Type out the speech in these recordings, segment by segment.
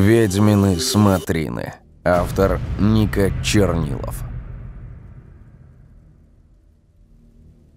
Ведьмины смотрины. Автор Ника Чернилов.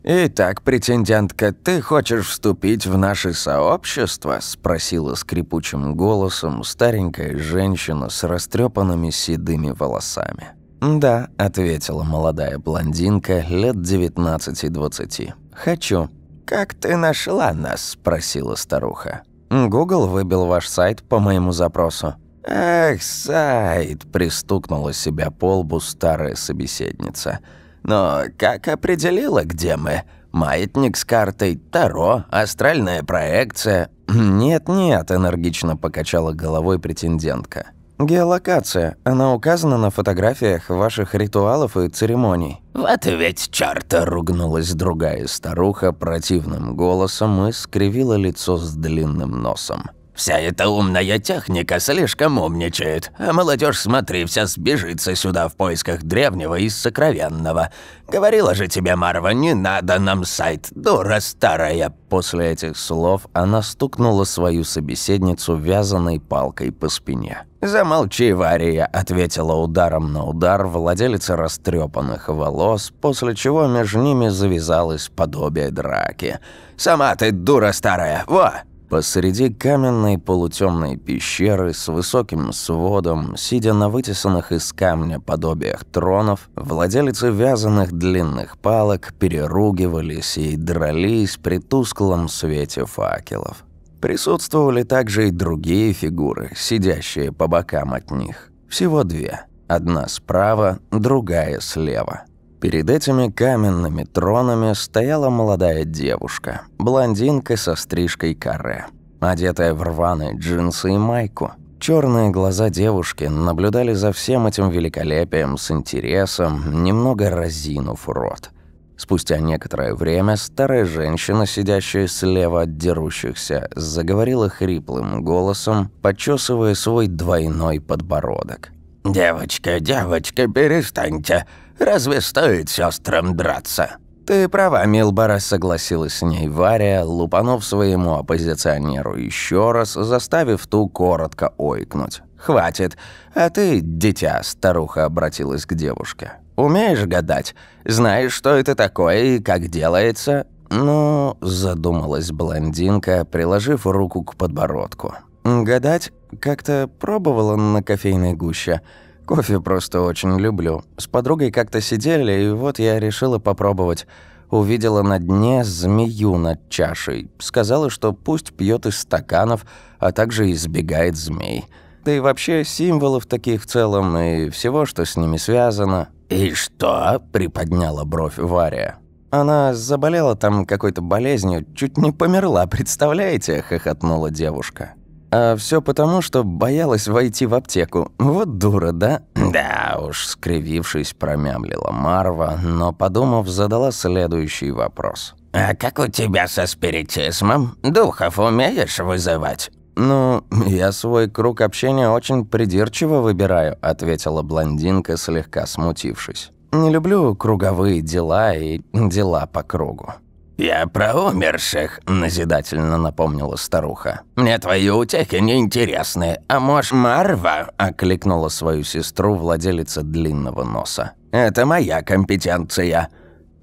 «Итак, претендентка, ты хочешь вступить в наше сообщество?» – спросила скрипучим голосом старенькая женщина с растрепанными седыми волосами. «Да», – ответила молодая блондинка лет 19-20. «Хочу». «Как ты нашла нас?» – спросила старуха. «Гугл выбил ваш сайт по моему запросу». «Ах, сайт!» – пристукнула себя по лбу старая собеседница – но как определила, где мы? Маятник с картой, Таро, астральная проекция?» «Нет-нет», — энергично покачала головой претендентка. «Геолокация. Она указана на фотографиях ваших ритуалов и церемоний». «Вот ведь чёрта!» — ругнулась другая старуха противным голосом и скривила лицо с длинным носом. Вся эта умная техника слишком умничает, а молодежь, смотри, вся сбежится сюда в поисках древнего и сокровенного. Говорила же тебе, Марва, не надо нам сайт, дура старая». После этих слов она стукнула свою собеседницу вязаной палкой по спине. «Замолчи, Вария», — ответила ударом на удар владелица растрепанных волос, после чего между ними завязалось подобие драки. «Сама ты дура старая, во!» Посреди каменной полутемной пещеры с высоким сводом, сидя на вытесанных из камня подобиях тронов, владелицы вязаных длинных палок переругивались и дрались при тусклом свете факелов. Присутствовали также и другие фигуры, сидящие по бокам от них. Всего две. Одна справа, другая слева. Перед этими каменными тронами стояла молодая девушка, блондинка со стрижкой каре, одетая в рваные джинсы и майку. Черные глаза девушки наблюдали за всем этим великолепием с интересом, немного разинув рот. Спустя некоторое время старая женщина, сидящая слева от дерущихся, заговорила хриплым голосом, почесывая свой двойной подбородок. «Девочка, девочка, перестаньте. Разве стоит сестрам драться?» «Ты права, Милбара», — согласилась с ней Варя, лупанув своему оппозиционеру еще раз, заставив ту коротко ойкнуть. «Хватит. А ты, дитя», — старуха обратилась к девушке. «Умеешь гадать? Знаешь, что это такое и как делается?» «Ну...» — задумалась блондинка, приложив руку к подбородку. «Гадать? Как-то пробовала на кофейной гуще. Кофе просто очень люблю. С подругой как-то сидели, и вот я решила попробовать. Увидела на дне змею над чашей. Сказала, что пусть пьет из стаканов, а также избегает змей. Да и вообще символов таких в целом и всего, что с ними связано. «И что?» – приподняла бровь Варя. Она заболела там какой-то болезнью, чуть не померла, представляете?» – хохотнула девушка. А все потому, что боялась войти в аптеку. Вот дура, да? Да уж, скривившись, промямлила Марва, но, подумав, задала следующий вопрос. «А как у тебя со спиритизмом? Духов умеешь вызывать?» «Ну, я свой круг общения очень придирчиво выбираю», ответила блондинка, слегка смутившись. «Не люблю круговые дела и дела по кругу». «Я про умерших», — назидательно напомнила старуха. «Мне твои утехи неинтересны, а может, Марва?» — окликнула свою сестру владелица длинного носа. «Это моя компетенция».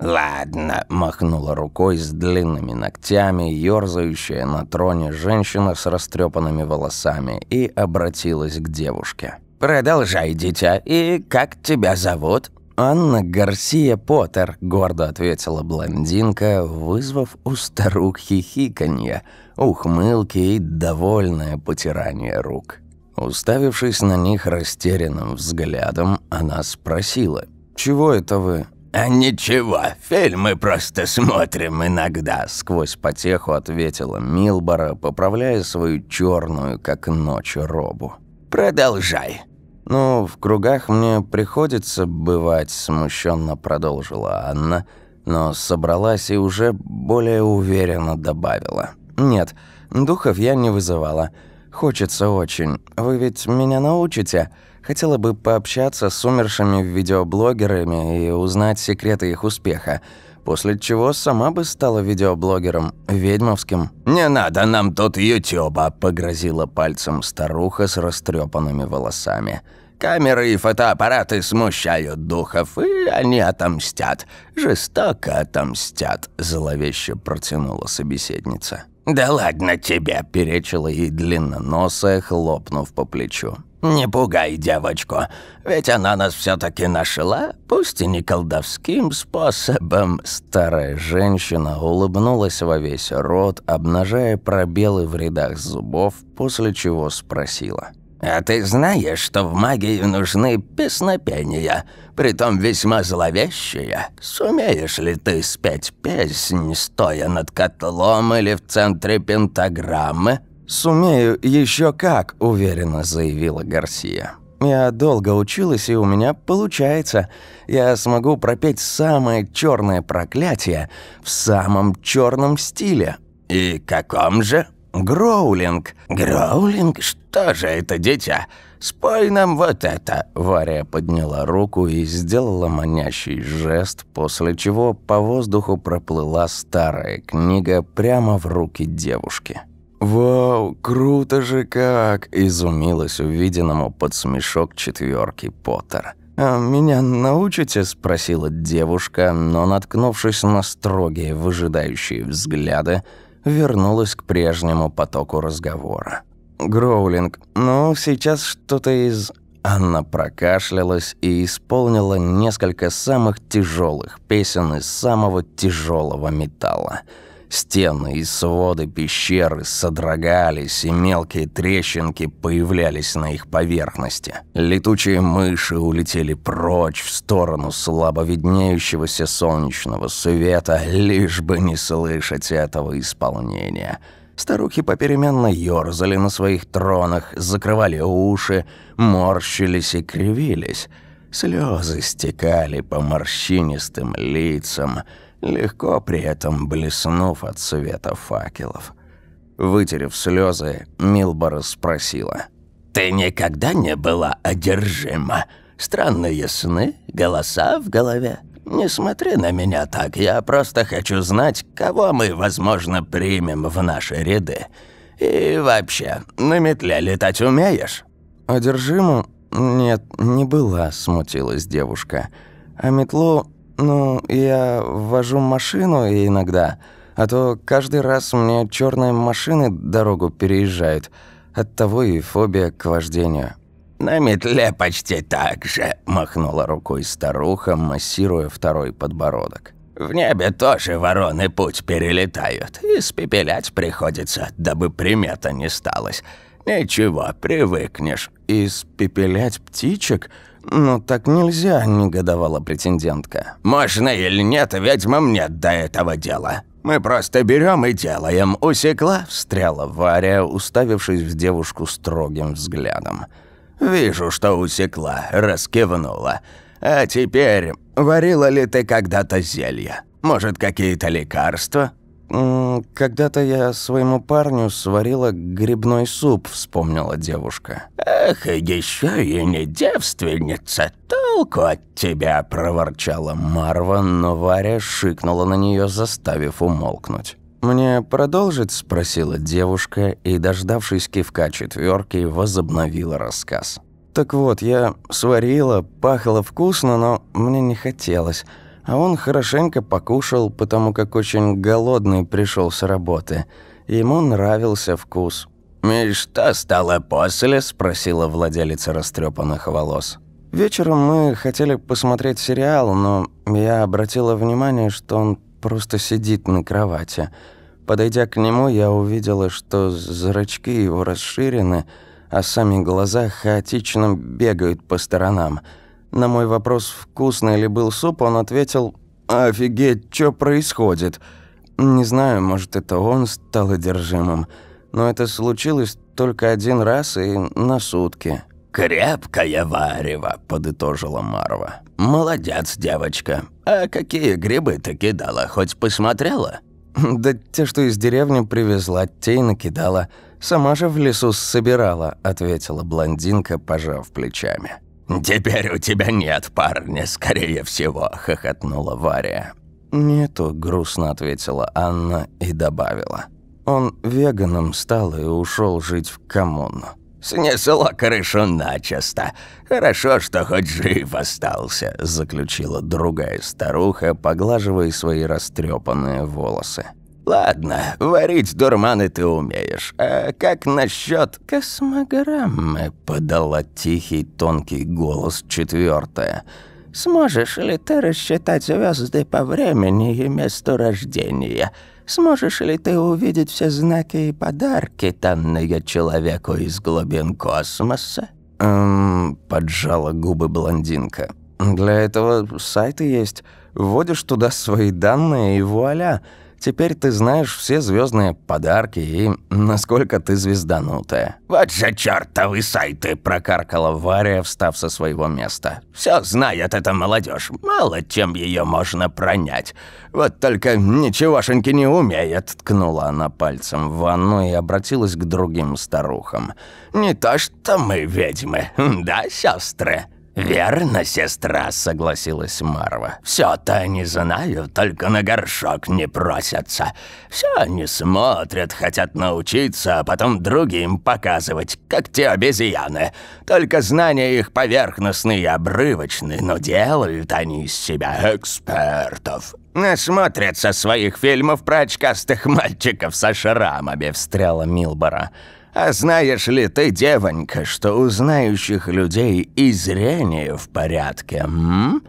«Ладно», — махнула рукой с длинными ногтями, ёрзающая на троне женщина с растрепанными волосами, и обратилась к девушке. «Продолжай, дитя, и как тебя зовут?» «Анна Гарсия Поттер», — гордо ответила блондинка, вызвав у старух хихиканье, ухмылки и довольное потирание рук. Уставившись на них растерянным взглядом, она спросила, «Чего это вы?» «А ничего, фильмы просто смотрим иногда», — сквозь потеху ответила Милбора, поправляя свою черную, как ночь, робу. «Продолжай». «Ну, в кругах мне приходится бывать», — смущенно продолжила Анна, но собралась и уже более уверенно добавила. «Нет, духов я не вызывала. Хочется очень. Вы ведь меня научите? Хотела бы пообщаться с умершими видеоблогерами и узнать секреты их успеха. После чего сама бы стала видеоблогером, ведьмовским. «Не надо нам тут ютуба», — погрозила пальцем старуха с растрепанными волосами. «Камеры и фотоаппараты смущают духов, и они отомстят. Жестоко отомстят», — зловеще протянула собеседница. «Да ладно тебе», — перечила ей длинноносая, хлопнув по плечу. «Не пугай девочку, ведь она нас все таки нашла, пусть и не колдовским способом». Старая женщина улыбнулась во весь рот, обнажая пробелы в рядах зубов, после чего спросила. «А ты знаешь, что в магии нужны песнопения, притом весьма зловещие? Сумеешь ли ты спеть песнь, стоя над котлом или в центре пентаграммы?» «Сумею еще как», — уверенно заявила Гарсия. «Я долго училась, и у меня получается. Я смогу пропеть самое черное проклятие в самом черном стиле». «И каком же?» «Гроулинг». «Гроулинг? Что же это, дитя? Спой нам вот это!» Варя подняла руку и сделала манящий жест, после чего по воздуху проплыла старая книга прямо в руки девушки. «Вау, круто же как!» – изумилась увиденному под смешок четверки Поттер. «А меня научите?» – спросила девушка, но, наткнувшись на строгие, выжидающие взгляды, вернулась к прежнему потоку разговора. «Гроулинг, ну, сейчас что-то из...» Анна прокашлялась и исполнила несколько самых тяжелых песен из самого тяжелого металла – Стены и своды пещеры содрогались, и мелкие трещинки появлялись на их поверхности. Летучие мыши улетели прочь в сторону слабо виднеющегося солнечного света, лишь бы не слышать этого исполнения. Старухи попеременно ёрзали на своих тронах, закрывали уши, морщились и кривились. Слезы стекали по морщинистым лицам – легко при этом блеснув от света факелов. Вытерев слезы, Милбора спросила. «Ты никогда не была одержима? Странные сны, голоса в голове? Не смотри на меня так, я просто хочу знать, кого мы, возможно, примем в наши ряды. И вообще, на метле летать умеешь?» «Одержима? Нет, не была», — смутилась девушка. «А метлу «Ну, я вожу машину иногда, а то каждый раз мне черные машины дорогу переезжают. Оттого и фобия к вождению». «На метле почти так же», – махнула рукой старуха, массируя второй подбородок. «В небе тоже вороны путь перелетают. Испепелять приходится, дабы примета не сталось. Ничего, привыкнешь». «Испепелять птичек?» «Ну так нельзя», – негодовала претендентка. «Можно или нет, ведьмам нет до этого дела. Мы просто берем и делаем. Усекла?» – встряла Варя, уставившись в девушку строгим взглядом. «Вижу, что усекла», – раскивнула. «А теперь, варила ли ты когда-то зелье? Может, какие-то лекарства?» «Когда-то я своему парню сварила грибной суп», — вспомнила девушка. «Эх, еще и не девственница, толку от тебя», — проворчала Марва, но Варя шикнула на нее, заставив умолкнуть. «Мне продолжить?» – спросила девушка и, дождавшись кивка четверки, возобновила рассказ. «Так вот, я сварила, пахло вкусно, но мне не хотелось. А он хорошенько покушал, потому как очень голодный пришел с работы. Ему нравился вкус. «И что стало после?» – спросила владелица растрепанных волос. Вечером мы хотели посмотреть сериал, но я обратила внимание, что он просто сидит на кровати. Подойдя к нему, я увидела, что зрачки его расширены, а сами глаза хаотично бегают по сторонам – на мой вопрос, вкусный ли был суп, он ответил «Офигеть, что происходит?» Не знаю, может, это он стал одержимым, но это случилось только один раз и на сутки. «Крепкое варево», — подытожила Марва. «Молодец, девочка. А какие грибы ты кидала, хоть посмотрела?» «Да те, что из деревни привезла, те и накидала. Сама же в лесу собирала», — ответила блондинка, пожав плечами. «Теперь у тебя нет парня, скорее всего», — хохотнула Варя. «Нету», — грустно ответила Анна и добавила. «Он веганом стал и ушел жить в коммуну». «Снесло крышу начисто. Хорошо, что хоть жив остался», — заключила другая старуха, поглаживая свои растрепанные волосы. «Ладно, варить дурманы ты умеешь. А как насчет космограммы?» — подала тихий тонкий голос четвертая. «Сможешь ли ты рассчитать звезды по времени и месту рождения?» Сможешь ли ты увидеть все знаки и подарки, данные человеку из глубин космоса?» «Эм...» — поджала губы блондинка. «Для этого сайты есть. Вводишь туда свои данные и вуаля. Теперь ты знаешь все звездные подарки и насколько ты звезданутая». «Вот же чертовы сайты!» – прокаркала Варя, встав со своего места. «Все знает эта молодежь. Мало чем ее можно пронять. Вот только ничегошеньки не умеет», – ткнула она пальцем в ванну и обратилась к другим старухам. «Не то что мы ведьмы, да, сестры?» «Верно, сестра», — согласилась Марва. «Всё-то они знают, только на горшок не просятся. Все они смотрят, хотят научиться, а потом другим показывать, как те обезьяны. Только знания их поверхностные и обрывочны, но делают они из себя экспертов». «Насмотрятся своих фильмов про очкастых мальчиков со шрамами», — встряла Милбора. А знаешь ли ты, девонька, что у знающих людей и зрение в порядке, м?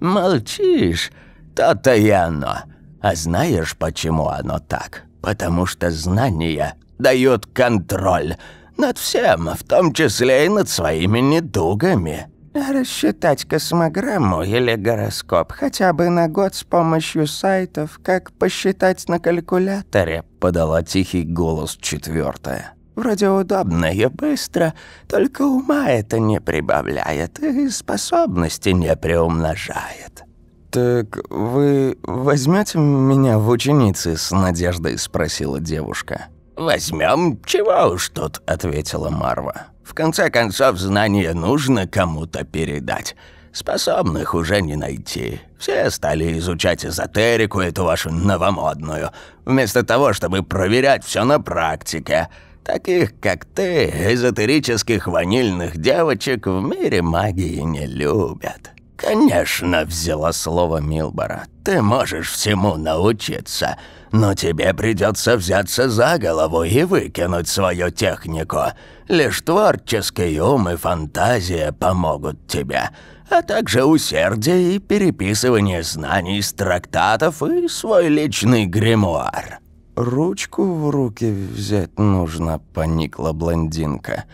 Молчишь? То-то и оно. А знаешь, почему оно так? Потому что знания дают контроль над всем, в том числе и над своими недугами. рассчитать космограмму или гороскоп хотя бы на год с помощью сайтов, как посчитать на калькуляторе, подала тихий голос четвертая. Вроде удобно и быстро, только ума это не прибавляет и способности не приумножает». «Так вы возьмете меня в ученицы?» — с надеждой спросила девушка. «Возьмем, чего уж тут», — ответила Марва. «В конце концов, знание нужно кому-то передать. Способных уже не найти. Все стали изучать эзотерику, эту вашу новомодную, вместо того, чтобы проверять все на практике». Таких, как ты, эзотерических ванильных девочек в мире магии не любят. Конечно, взяла слово Милбора. Ты можешь всему научиться, но тебе придется взяться за голову и выкинуть свою технику. Лишь творческий ум и фантазия помогут тебе, а также усердие и переписывание знаний из трактатов и свой личный гримуар. «Ручку в руки взять нужно», — поникла блондинка.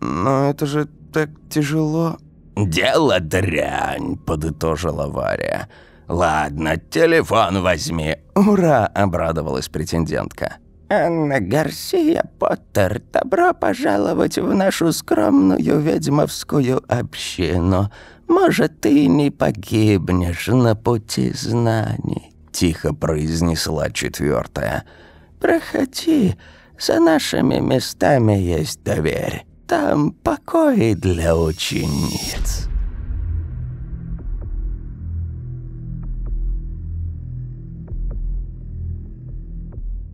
«Но это же так тяжело». «Дело дрянь», — подытожила Варя. «Ладно, телефон возьми». «Ура!» — обрадовалась претендентка. «Анна Гарсия Поттер, добро пожаловать в нашу скромную ведьмовскую общину. Может, ты не погибнешь на пути знаний». — тихо произнесла четвертая. «Проходи, за нашими местами есть дверь. Там покой для учениц».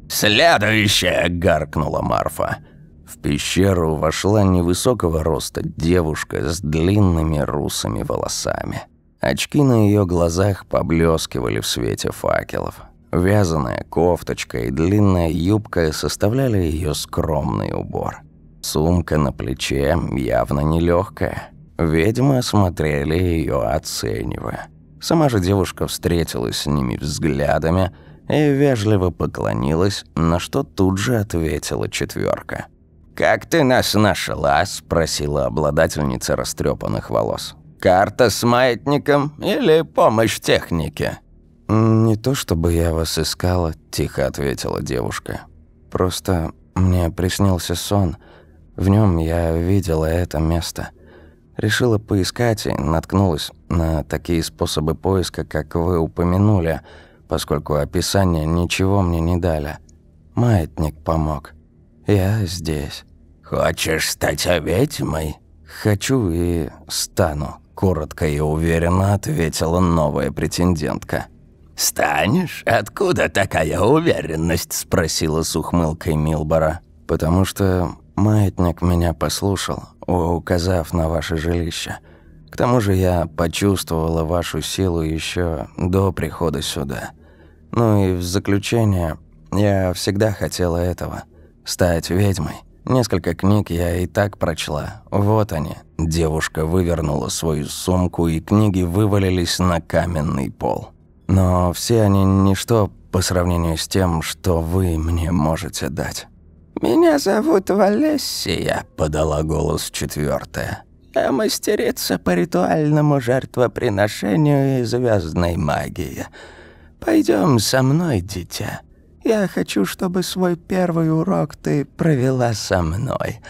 «Следующая!» — гаркнула Марфа. В пещеру вошла невысокого роста девушка с длинными русыми волосами. Очки на ее глазах поблескивали в свете факелов. Вязаная кофточка и длинная юбка составляли ее скромный убор. Сумка на плече явно нелегкая. Ведьмы осмотрели ее, оценивая. Сама же девушка встретилась с ними взглядами и вежливо поклонилась, на что тут же ответила четверка. «Как ты нас нашла?» – спросила обладательница растрепанных волос. Карта с маятником или помощь технике?» «Не то чтобы я вас искала», – тихо ответила девушка. «Просто мне приснился сон. В нем я видела это место. Решила поискать и наткнулась на такие способы поиска, как вы упомянули, поскольку описания ничего мне не дали. Маятник помог. Я здесь». «Хочешь стать ведьмой?» «Хочу и стану», коротко и уверенно ответила новая претендентка. «Станешь? Откуда такая уверенность?» – спросила с ухмылкой Милбора. «Потому что маятник меня послушал, указав на ваше жилище. К тому же я почувствовала вашу силу еще до прихода сюда. Ну и в заключение, я всегда хотела этого – стать ведьмой. Несколько книг я и так прочла. Вот они». Девушка вывернула свою сумку, и книги вывалились на каменный пол. Но все они ничто по сравнению с тем, что вы мне можете дать. «Меня зовут Валессия», — подала голос четвертая. «Я мастерица по ритуальному жертвоприношению и звездной магии. Пойдем со мной, дитя. Я хочу, чтобы свой первый урок ты провела со мной.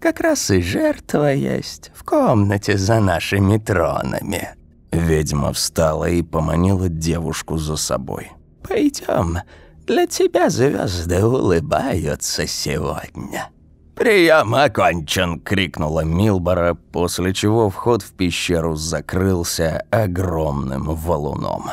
Как раз и жертва есть в комнате за нашими тронами». Ведьма встала и поманила девушку за собой. «Пойдем, для тебя звезды улыбаются сегодня». «Прием окончен!» — крикнула Милбора, после чего вход в пещеру закрылся огромным валуном.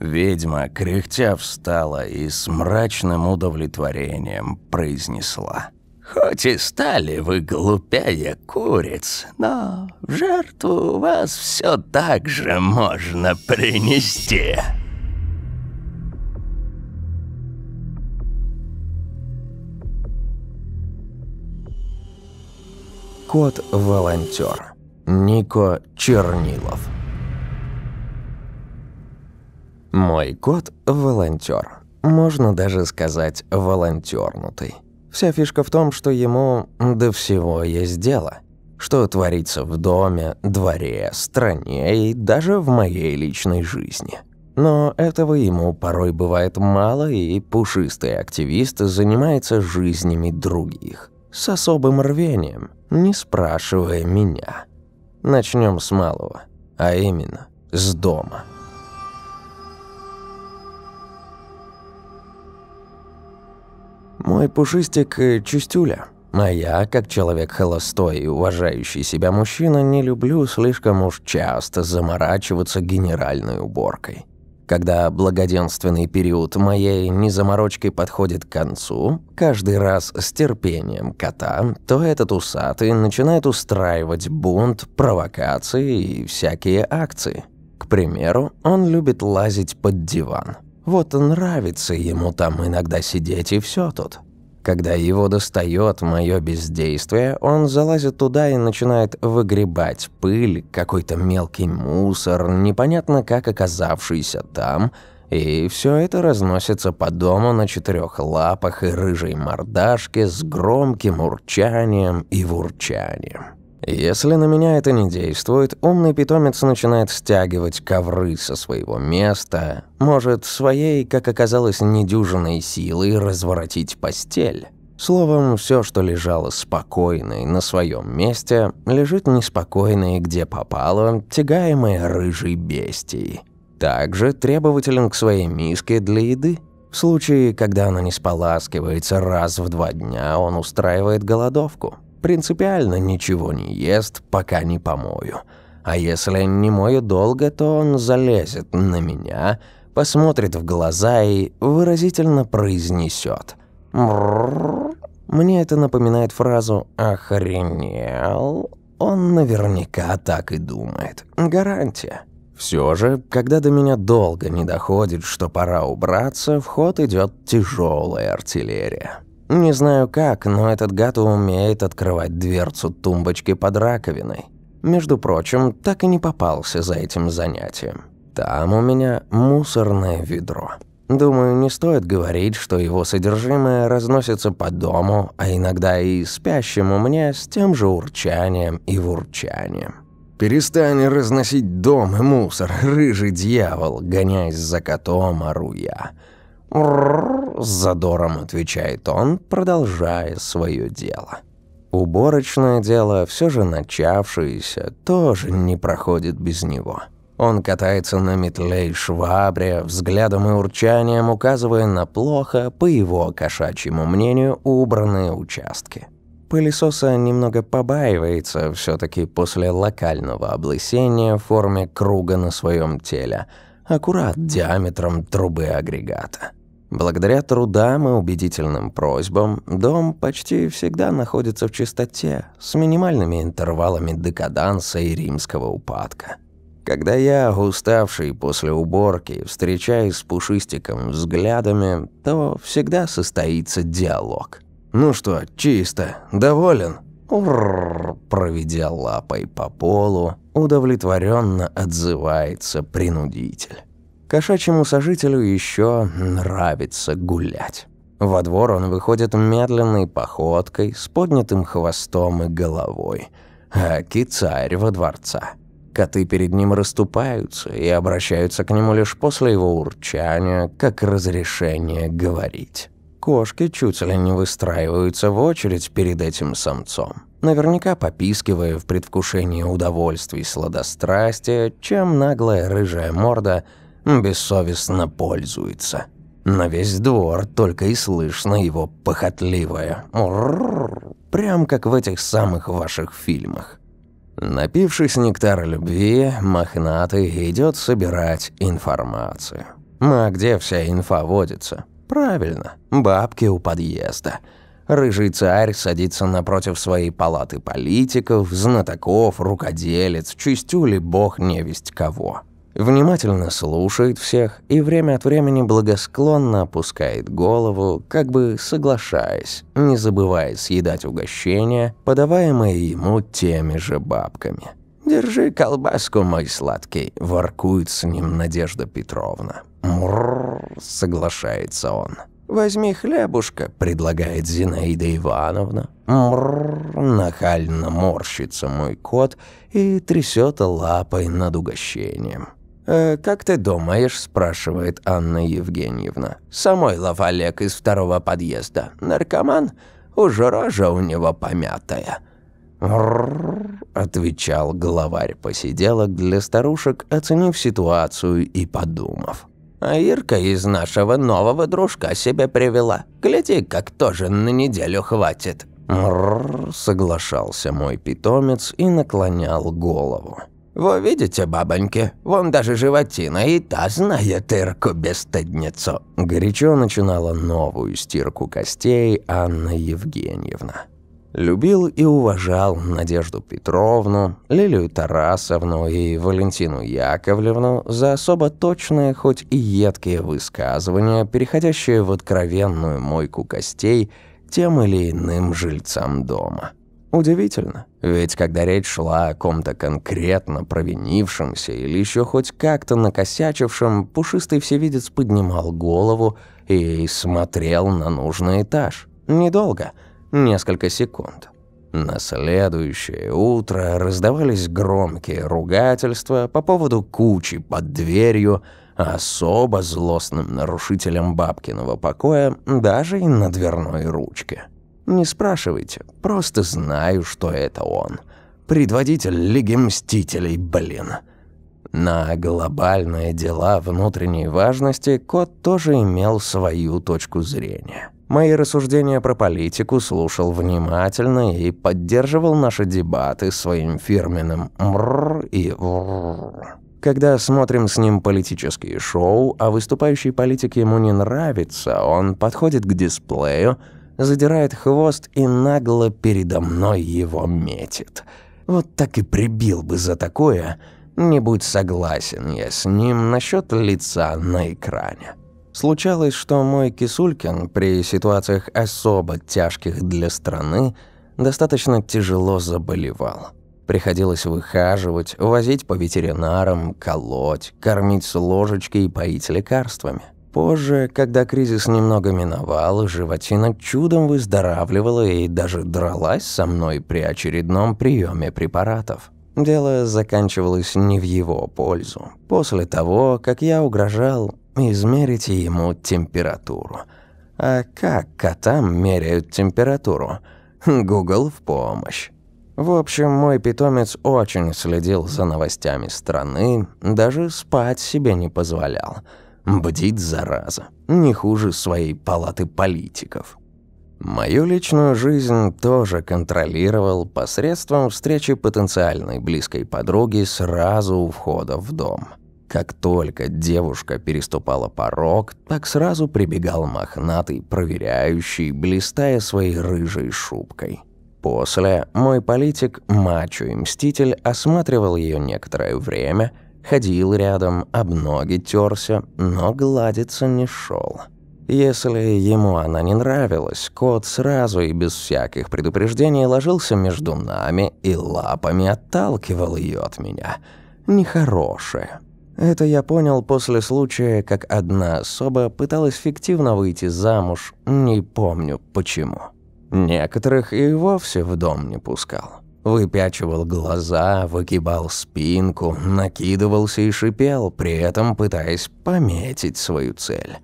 Ведьма, кряхтя, встала и с мрачным удовлетворением произнесла. Хоть и стали вы глупее куриц, но в жертву вас все так же можно принести. Кот-волонтер. Нико Чернилов. Мой кот – волонтер. Можно даже сказать волонтернутый. Вся фишка в том, что ему до всего есть дело. Что творится в доме, дворе, стране и даже в моей личной жизни. Но этого ему порой бывает мало, и пушистый активист занимается жизнями других. С особым рвением, не спрашивая меня. Начнем с малого, а именно с дома. Мой пушистик – чистюля. А я, как человек холостой и уважающий себя мужчина, не люблю слишком уж часто заморачиваться генеральной уборкой. Когда благоденственный период моей незаморочки подходит к концу, каждый раз с терпением кота, то этот усатый начинает устраивать бунт, провокации и всякие акции. К примеру, он любит лазить под диван – вот нравится ему там иногда сидеть, и все тут. Когда его достает мое бездействие, он залазит туда и начинает выгребать пыль, какой-то мелкий мусор, непонятно как оказавшийся там, и все это разносится по дому на четырех лапах и рыжей мордашке с громким урчанием и вурчанием. Если на меня это не действует, умный питомец начинает стягивать ковры со своего места, может своей, как оказалось, недюжиной силой разворотить постель. Словом, все, что лежало спокойно и на своем месте, лежит неспокойно и где попало, тягаемое рыжей бестией. Также требователен к своей миске для еды. В случае, когда она не споласкивается раз в два дня, он устраивает голодовку. Принципиально ничего не ест, пока не помою. А если не мою долго, то он залезет на меня, посмотрит в глаза и выразительно произнесет. Мне это напоминает фразу «охренел». Он наверняка так и думает. Гарантия. Все же, когда до меня долго не доходит, что пора убраться, в ход идет тяжелая артиллерия. Не знаю как, но этот гад умеет открывать дверцу тумбочки под раковиной. Между прочим, так и не попался за этим занятием. Там у меня мусорное ведро. Думаю, не стоит говорить, что его содержимое разносится по дому, а иногда и спящему мне с тем же урчанием и вурчанием. «Перестань разносить дом и мусор, рыжий дьявол!» Гоняясь за котом, ору я – с задором отвечает он, продолжая свое дело. Уборочное дело, все же начавшееся, тоже не проходит без него. Он катается на метле и швабре, взглядом и урчанием указывая на плохо, по его кошачьему мнению, убранные участки. Пылесоса немного побаивается все таки после локального облысения в форме круга на своем теле – аккурат диаметром трубы агрегата. Благодаря трудам и убедительным просьбам дом почти всегда находится в чистоте, с минимальными интервалами декаданса и римского упадка. Когда я, уставший после уборки, встречаюсь с Пушистиком взглядами, то всегда состоится диалог. «Ну что, чисто? Доволен?» Урррр, проведя лапой по полу, удовлетворенно отзывается принудитель. Кошачьему сожителю еще нравится гулять. Во двор он выходит медленной походкой, с поднятым хвостом и головой. А кицарь во дворца. Коты перед ним расступаются и обращаются к нему лишь после его урчания, как разрешение говорить. Кошки чуть ли не выстраиваются в очередь перед этим самцом. Наверняка попискивая в предвкушении удовольствий сладострастия, чем наглая рыжая морда бессовестно пользуется. На весь двор только и слышно его похотливое прям как в этих самых ваших фильмах. Напившись нектара любви, мохнатый идет собирать информацию. А где вся инфа водится? Правильно, бабки у подъезда. Рыжий царь садится напротив своей палаты политиков, знатоков, рукоделец, чистюли бог невесть кого. Внимательно слушает всех и время от времени благосклонно опускает голову, как бы соглашаясь, не забывая съедать угощения, подаваемые ему теми же бабками. «Держи колбаску, мой сладкий», – воркует с ним Надежда Петровна. «Мрррр», – соглашается он. «Возьми хлебушка», – предлагает Зинаида Ивановна. «Мрррр», – нахально морщится мой кот и трясет лапой над угощением. «Э, «Как ты думаешь?» – спрашивает Анна Евгеньевна. «Самойлов Олег из второго подъезда. Наркоман? Уже рожа у него помятая». «Рррр», – отвечал главарь посиделок для старушек, оценив ситуацию и подумав. «А Ирка из нашего нового дружка себя привела. Гляди, как тоже на неделю хватит». «Рррр», – соглашался мой питомец и наклонял голову. Вы видите, бабоньки, вон даже животина и та знает Ирку-бесстыдницу». Горячо начинала новую стирку костей Анна Евгеньевна. Любил и уважал Надежду Петровну, Лилию Тарасовну и Валентину Яковлевну за особо точные, хоть и едкие высказывания, переходящие в откровенную мойку костей тем или иным жильцам дома. Удивительно, ведь когда речь шла о ком-то конкретно провинившемся или еще хоть как-то накосячившем, пушистый всевидец поднимал голову и смотрел на нужный этаж. Недолго, несколько секунд. На следующее утро раздавались громкие ругательства по поводу кучи под дверью, особо злостным нарушителем бабкиного покоя даже и на дверной ручке. Не спрашивайте, просто знаю, что это он. Предводитель Лиги Мстителей, блин. На глобальные дела внутренней важности кот тоже имел свою точку зрения. Мои рассуждения про политику слушал внимательно и поддерживал наши дебаты своим фирменным «мрррр» и «врррр». Когда смотрим с ним политические шоу, а выступающий политик ему не нравится, он подходит к дисплею, задирает хвост и нагло передо мной его метит. Вот так и прибил бы за такое, не будь согласен я с ним насчет лица на экране. Случалось, что мой Кисулькин при ситуациях особо тяжких для страны достаточно тяжело заболевал. Приходилось выхаживать, возить по ветеринарам, колоть, кормить с ложечки и поить лекарствами. Позже, когда кризис немного миновал, животина чудом выздоравливала и даже дралась со мной при очередном приеме препаратов. Дело заканчивалось не в его пользу. После того, как я угрожал измерить ему температуру. А как котам меряют температуру? Google в помощь. В общем, мой питомец очень следил за новостями страны, даже спать себе не позволял – Бдит, зараза. Не хуже своей палаты политиков. Мою личную жизнь тоже контролировал посредством встречи потенциальной близкой подруги сразу у входа в дом. Как только девушка переступала порог, так сразу прибегал мохнатый, проверяющий, блистая своей рыжей шубкой. После мой политик, мачо и мститель, осматривал ее некоторое время, ходил рядом, об ноги терся, но гладиться не шел. Если ему она не нравилась, кот сразу и без всяких предупреждений ложился между нами и лапами отталкивал ее от меня. Нехорошее. Это я понял после случая, как одна особа пыталась фиктивно выйти замуж, не помню почему. Некоторых и вовсе в дом не пускал. Выпячивал глаза, выгибал спинку, накидывался и шипел, при этом пытаясь пометить свою цель.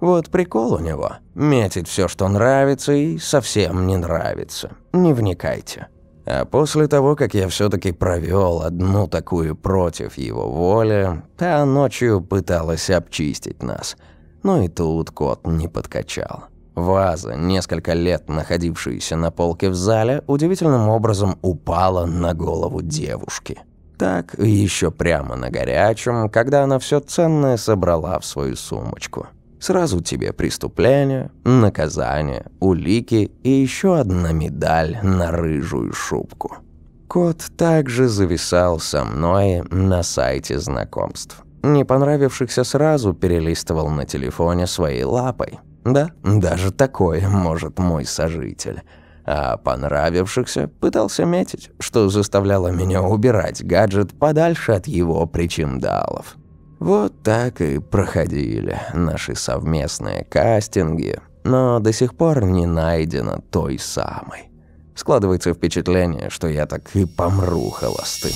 Вот прикол у него. Метить все, что нравится, и совсем не нравится. Не вникайте. А после того, как я все таки провел одну такую против его воли, та ночью пыталась обчистить нас. Но и тут кот не подкачал. Ваза, несколько лет находившаяся на полке в зале, удивительным образом упала на голову девушки. Так, еще прямо на горячем, когда она все ценное собрала в свою сумочку. Сразу тебе преступление, наказание, улики и еще одна медаль на рыжую шубку. Кот также зависал со мной на сайте знакомств. Не понравившихся сразу перелистывал на телефоне своей лапой. Да, даже такое может мой сожитель. А понравившихся пытался метить, что заставляло меня убирать гаджет подальше от его причиндалов. Вот так и проходили наши совместные кастинги, но до сих пор не найдено той самой. Складывается впечатление, что я так и помру холостым.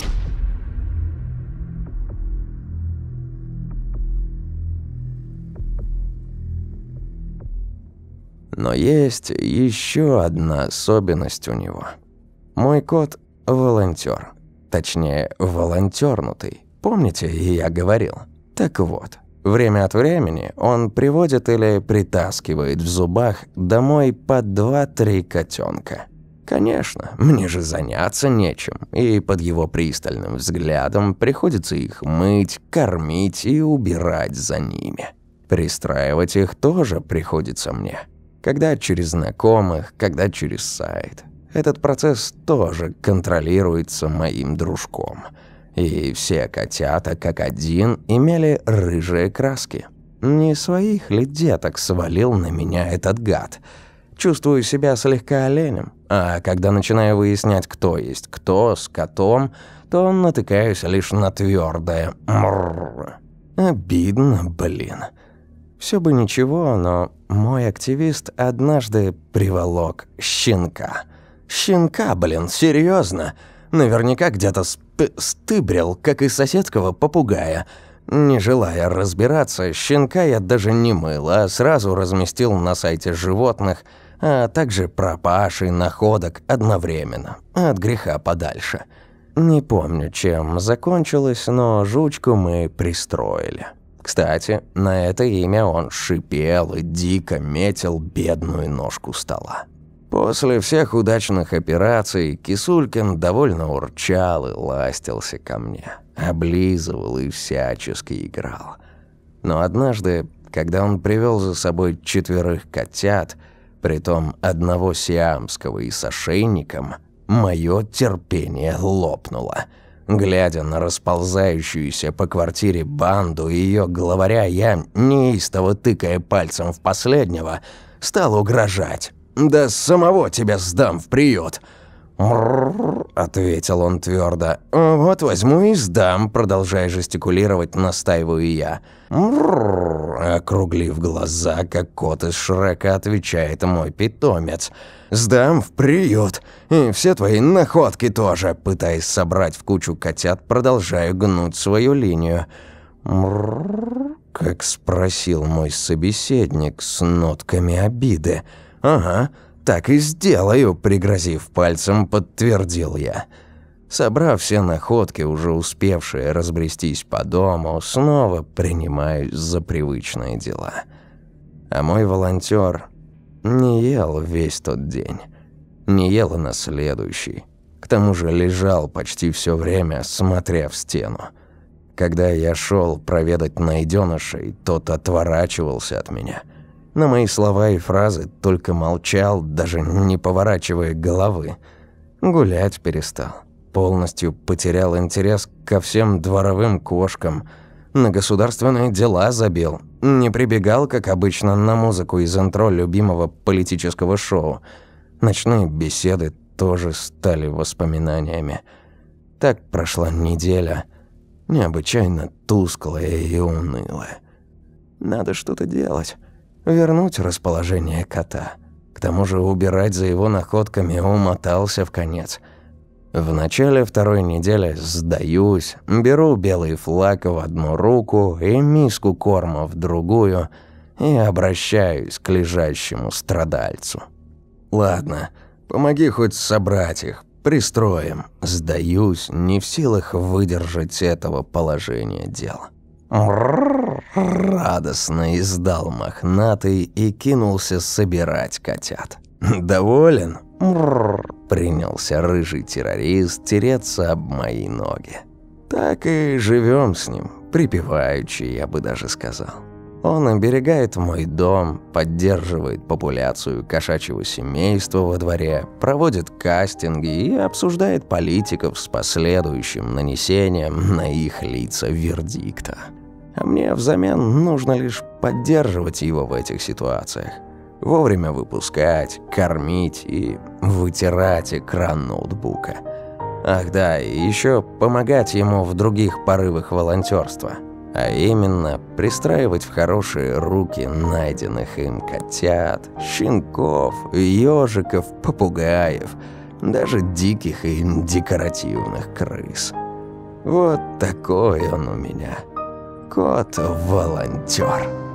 Но есть еще одна особенность у него. Мой кот – волонтер. Точнее, волонтернутый. Помните, я говорил – так вот, время от времени он приводит или притаскивает в зубах домой по два-три котенка. Конечно, мне же заняться нечем, и под его пристальным взглядом приходится их мыть, кормить и убирать за ними. Пристраивать их тоже приходится мне. Когда через знакомых, когда через сайт. Этот процесс тоже контролируется моим дружком – и все котята, как один, имели рыжие краски. Не своих ли деток свалил на меня этот гад? Чувствую себя слегка оленем, а когда начинаю выяснять, кто есть кто с котом, то натыкаюсь лишь на твердое «мрррр». Обидно, блин. Все бы ничего, но мой активист однажды приволок щенка. Щенка, блин, серьезно. Наверняка где-то сп стыбрил, как и соседского попугая. Не желая разбираться, щенка я даже не мыл, а сразу разместил на сайте животных, а также пропаж и находок одновременно, от греха подальше. Не помню, чем закончилось, но жучку мы пристроили. Кстати, на это имя он шипел и дико метил бедную ножку стола. После всех удачных операций Кисулькин довольно урчал и ластился ко мне, облизывал и всячески играл. Но однажды, когда он привел за собой четверых котят, притом одного сиамского и с ошейником, мое терпение лопнуло. Глядя на расползающуюся по квартире банду и ее главаря, я, неистово тыкая пальцем в последнего, стал угрожать. «Да самого тебя сдам в приют!» Ответил он твердо. «Вот возьму и сдам», продолжая жестикулировать, настаиваю я. «Мрррр», округлив глаза, как кот из Шрека, отвечает мой питомец. «Сдам в приют. И все твои находки тоже», пытаясь собрать в кучу котят, продолжаю гнуть свою линию. «Мрррр», как спросил мой собеседник с нотками обиды. «Ага, так и сделаю», — пригрозив пальцем, подтвердил я. Собрав все находки, уже успевшие разбрестись по дому, снова принимаюсь за привычные дела. А мой волонтер не ел весь тот день. Не ел и на следующий. К тому же лежал почти все время, смотря в стену. Когда я шел проведать найденышей, тот отворачивался от меня. На мои слова и фразы только молчал, даже не поворачивая головы. Гулять перестал. Полностью потерял интерес ко всем дворовым кошкам. На государственные дела забил. Не прибегал, как обычно, на музыку из интро любимого политического шоу. Ночные беседы тоже стали воспоминаниями. Так прошла неделя, необычайно тусклая и унылая. Надо что-то делать, вернуть расположение кота. К тому же убирать за его находками умотался в конец. В начале второй недели сдаюсь, беру белый флаг в одну руку и миску корма в другую и обращаюсь к лежащему страдальцу. «Ладно, помоги хоть собрать их, Пристроим. Сдаюсь, не в силах выдержать этого положения дел. Радостно издал мохнатый и кинулся собирать котят. «Доволен?» Принялся рыжий террорист тереться об мои ноги. Так и живем с ним, припеваючи, я бы даже сказал. Он оберегает мой дом, поддерживает популяцию кошачьего семейства во дворе, проводит кастинги и обсуждает политиков с последующим нанесением на их лица вердикта. А мне взамен нужно лишь поддерживать его в этих ситуациях. Вовремя выпускать, кормить и вытирать экран ноутбука. Ах да, и еще помогать ему в других порывах волонтерства – а именно пристраивать в хорошие руки найденных им котят, щенков, ежиков, попугаев, даже диких и декоративных крыс. Вот такой он у меня. Кот-волонтер.